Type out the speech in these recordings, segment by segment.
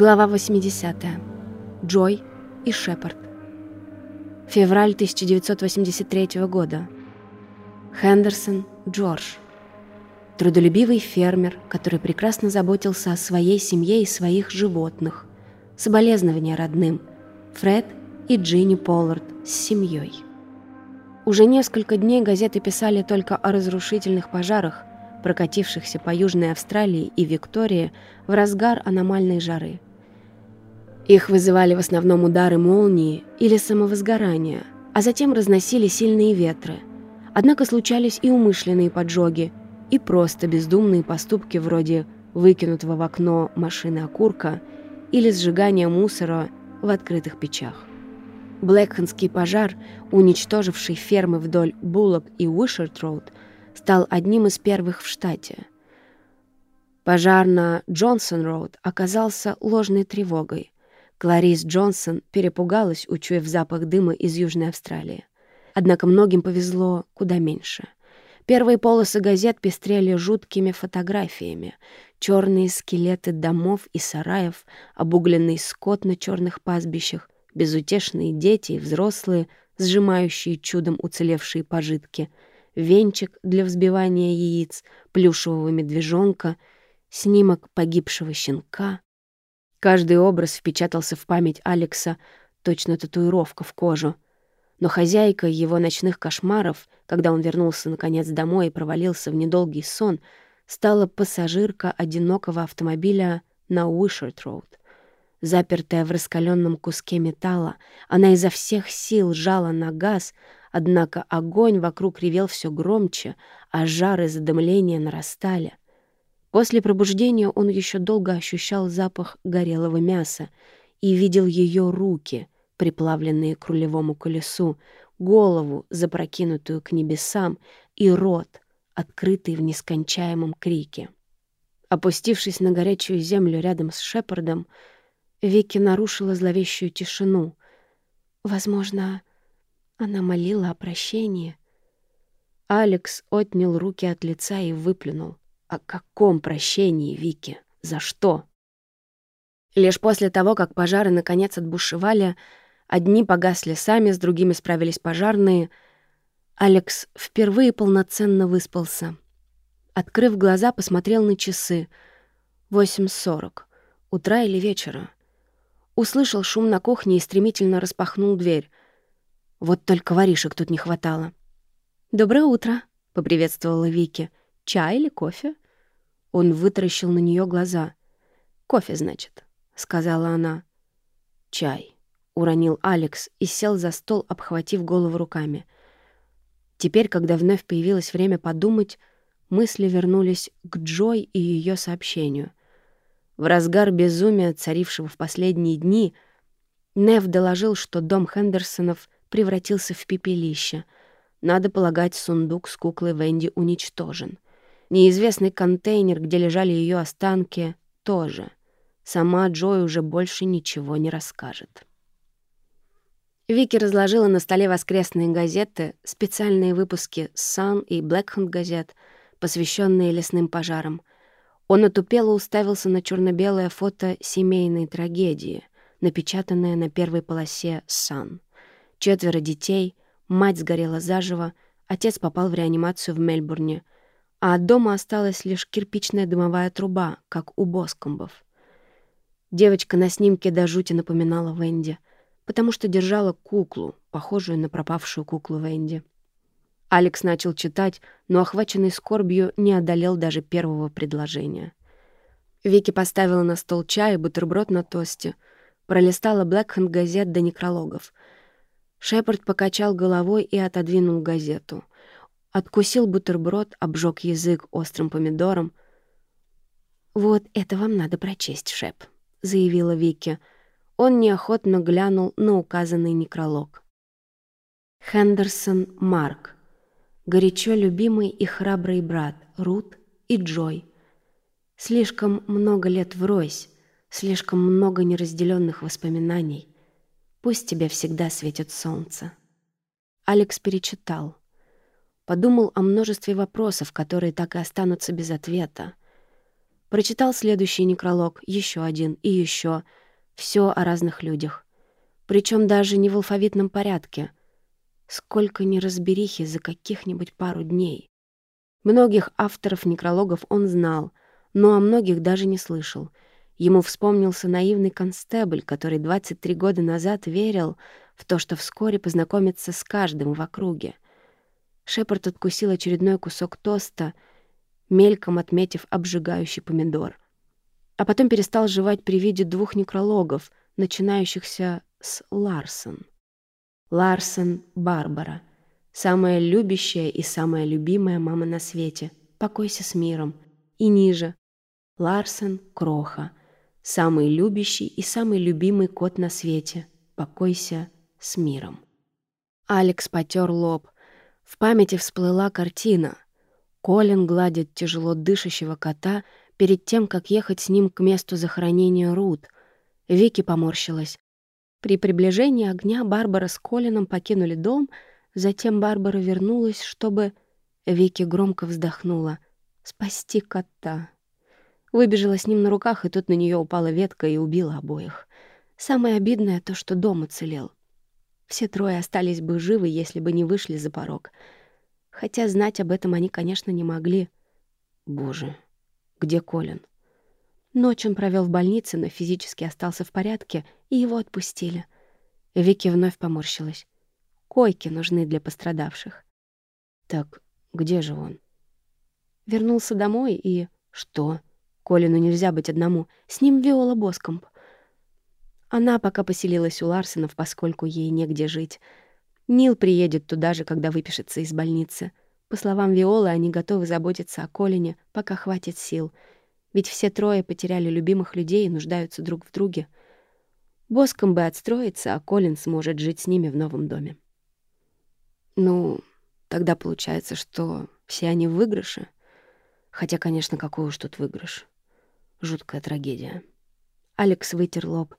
Глава 80. Джой и Шепард. Февраль 1983 года. Хендерсон Джордж. Трудолюбивый фермер, который прекрасно заботился о своей семье и своих животных. Соболезнования родным. Фред и Джинни Поллард с семьей. Уже несколько дней газеты писали только о разрушительных пожарах, прокатившихся по Южной Австралии и Виктории в разгар аномальной жары. Их вызывали в основном удары молнии или самовозгорания, а затем разносили сильные ветры. Однако случались и умышленные поджоги, и просто бездумные поступки вроде выкинутого в окно машины окурка или сжигания мусора в открытых печах. Блэкхенский пожар, уничтоживший фермы вдоль Буллок и Уишерт-Роуд, стал одним из первых в штате. Пожар на Джонсон-Роуд оказался ложной тревогой. Кларис Джонсон перепугалась, учуяв запах дыма из Южной Австралии. Однако многим повезло куда меньше. Первые полосы газет пестрели жуткими фотографиями. Черные скелеты домов и сараев, обугленный скот на черных пастбищах, безутешные дети и взрослые, сжимающие чудом уцелевшие пожитки — венчик для взбивания яиц, плюшевого медвежонка, снимок погибшего щенка. Каждый образ впечатался в память Алекса, точно татуировка в кожу. Но хозяйка его ночных кошмаров, когда он вернулся наконец домой и провалился в недолгий сон, стала пассажирка одинокого автомобиля на Уишерт-Роуд. Запертая в раскаленном куске металла, она изо всех сил жала на газ, Однако огонь вокруг ревел все громче, а жар и задымление нарастали. После пробуждения он еще долго ощущал запах горелого мяса и видел ее руки, приплавленные к рулевому колесу, голову, запрокинутую к небесам, и рот, открытый в нескончаемом крике. Опустившись на горячую землю рядом с Шепардом, Вики нарушила зловещую тишину. Возможно, она молила о прощении. Алекс отнял руки от лица и выплюнул. О каком прощении, Вики? За что? Лишь после того, как пожары наконец отбушевали, одни погасли сами, с другими справились пожарные, Алекс впервые полноценно выспался. Открыв глаза, посмотрел на часы. 8.40. Утра или вечера. Услышал шум на кухне и стремительно распахнул дверь. Вот только воришек тут не хватало. «Доброе утро», — поприветствовала Вики. «Чай или кофе?» Он вытаращил на нее глаза. «Кофе, значит», — сказала она. «Чай», — уронил Алекс и сел за стол, обхватив голову руками. Теперь, когда вновь появилось время подумать, мысли вернулись к Джой и ее сообщению. В разгар безумия, царившего в последние дни, Нев доложил, что дом Хендерсонов — превратился в пепелище. Надо полагать, сундук с куклой Венди уничтожен. Неизвестный контейнер, где лежали ее останки, тоже. Сама Джой уже больше ничего не расскажет. Вики разложила на столе воскресные газеты, специальные выпуски Sun и Black газет, посвященные лесным пожарам. Он отупело уставился на черно белое фото семейной трагедии, напечатанное на первой полосе Sun. Четверо детей, мать сгорела заживо, отец попал в реанимацию в Мельбурне, а от дома осталась лишь кирпичная дымовая труба, как у Боскомбов. Девочка на снимке до жути напоминала Венди, потому что держала куклу, похожую на пропавшую куклу Венди. Алекс начал читать, но, охваченный скорбью, не одолел даже первого предложения. Вики поставила на стол чай и бутерброд на тосте, пролистала Блэкхенд газет до некрологов — Шепард покачал головой и отодвинул газету. Откусил бутерброд, обжег язык острым помидором. «Вот это вам надо прочесть, Шеп», — заявила Вики. Он неохотно глянул на указанный некролог. Хендерсон Марк. Горячо любимый и храбрый брат Рут и Джой. Слишком много лет врозь, слишком много неразделенных воспоминаний — Пусть тебе всегда светит солнце. Алекс перечитал. Подумал о множестве вопросов, которые так и останутся без ответа. Прочитал следующий некролог, еще один и еще. Все о разных людях. Причем даже не в алфавитном порядке. Сколько неразберихи за каких-нибудь пару дней. Многих авторов некрологов он знал, но о многих даже не слышал. Ему вспомнился наивный констебль, который 23 года назад верил в то, что вскоре познакомится с каждым в округе. Шепард откусил очередной кусок тоста — мельком отметив обжигающий помидор. А потом перестал жевать при виде двух некрологов, начинающихся с Ларсон. Ларсон Барбара. Самая любящая и самая любимая мама на свете. Покойся с миром. И ниже. Ларсон Кроха. Самый любящий и самый любимый кот на свете. Покойся с миром. Алекс потер лоб. В памяти всплыла картина — Колин гладит тяжело дышащего кота перед тем, как ехать с ним к месту захоронения Рут. Вики поморщилась. При приближении огня Барбара с Колином покинули дом, затем Барбара вернулась, чтобы... Вики громко вздохнула. «Спасти кота». Выбежала с ним на руках, и тут на нее упала ветка и убила обоих. Самое обидное то, что дом уцелел. Все трое остались бы живы, если бы не вышли за порог — Хотя знать об этом они, конечно, не могли. Боже, где Колин? Ночь он провел в больнице, но физически остался в порядке, и его отпустили. Вики вновь поморщилась. Койки нужны для пострадавших. Так где же он? Вернулся домой и... Что? Колину нельзя быть одному. С ним Виола Боскомп. Она пока поселилась у Ларсенов, поскольку ей негде жить — Нил приедет туда же, когда выпишется из больницы. По словам Виолы, они готовы заботиться о Колине, пока хватит сил. Ведь все трое потеряли любимых людей и нуждаются друг в друге. Боском бы отстроиться, а Колин сможет жить с ними в новом доме. Ну, тогда получается, что все они в выигрыше. Хотя, конечно, какой уж тут выигрыш. Жуткая трагедия. Алекс вытер лоб.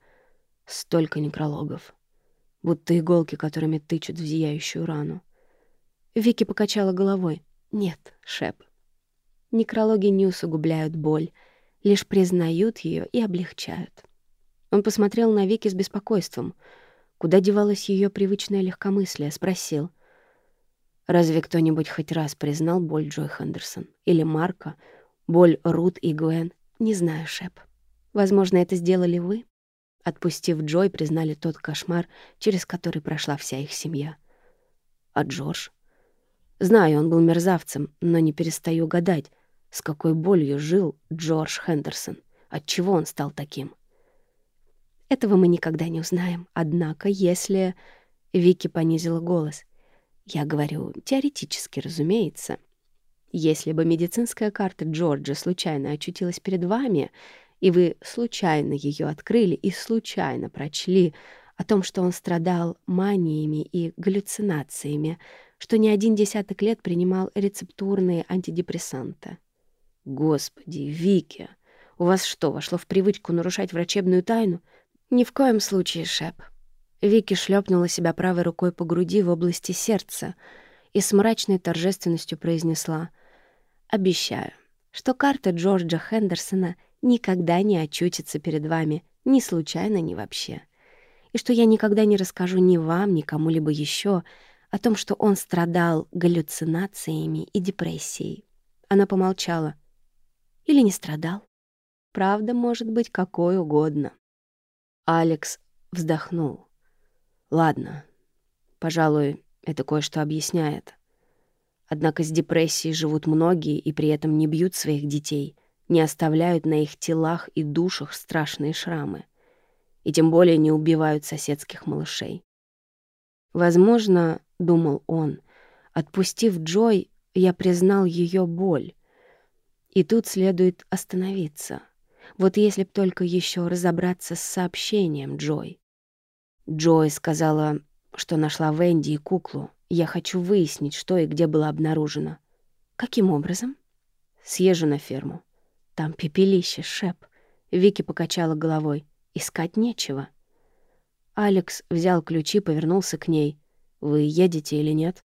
Столько некрологов будто иголки, которыми тычут в зияющую рану. Вики покачала головой. «Нет, Шеп. Некрологи не усугубляют боль, лишь признают ее и облегчают». Он посмотрел на Вики с беспокойством. Куда девалось ее привычное легкомыслие? Спросил. «Разве кто-нибудь хоть раз признал боль Джой Хендерсон? Или Марка? Боль Рут и Гвен? Не знаю, Шеп. Возможно, это сделали вы?» Отпустив Джой, признали тот кошмар, через который прошла вся их семья. А Джордж? Знаю, он был мерзавцем, но не перестаю гадать, с какой болью жил Джордж Хендерсон, отчего он стал таким. Этого мы никогда не узнаем. Однако, если... Вики понизила голос. Я говорю, теоретически, разумеется. Если бы медицинская карта Джорджа случайно очутилась перед вами, и вы случайно ее открыли и случайно прочли о том, что он страдал маниями и галлюцинациями, что не один десяток лет принимал рецептурные антидепрессанты. Господи, Вики, у вас что, вошло в привычку нарушать врачебную тайну? Ни в коем случае, Шеп. Вики шлепнула себя правой рукой по груди в области сердца и с мрачной торжественностью произнесла «Обещаю, что карта Джорджа Хендерсона — никогда не очутится перед вами, ни случайно, ни вообще. И что я никогда не расскажу ни вам, ни кому-либо еще о том, что он страдал галлюцинациями и депрессией. Она помолчала. Или не страдал. Правда может быть какой угодно. Алекс вздохнул. Ладно, пожалуй, это кое-что объясняет. Однако с депрессией живут многие и при этом не бьют своих детей — не оставляют на их телах и душах страшные шрамы, и тем более не убивают соседских малышей. Возможно, — думал он, — отпустив Джой, я признал ее боль. И тут следует остановиться. Вот если б только еще разобраться с сообщением Джой. Джой сказала, что нашла Венди и куклу. Я хочу выяснить, что и где было обнаружено. Каким образом? Съезжу на ферму. Там пепелище, шеп. Вики покачала головой. Искать нечего. Алекс взял ключи, повернулся к ней. «Вы едете или нет?»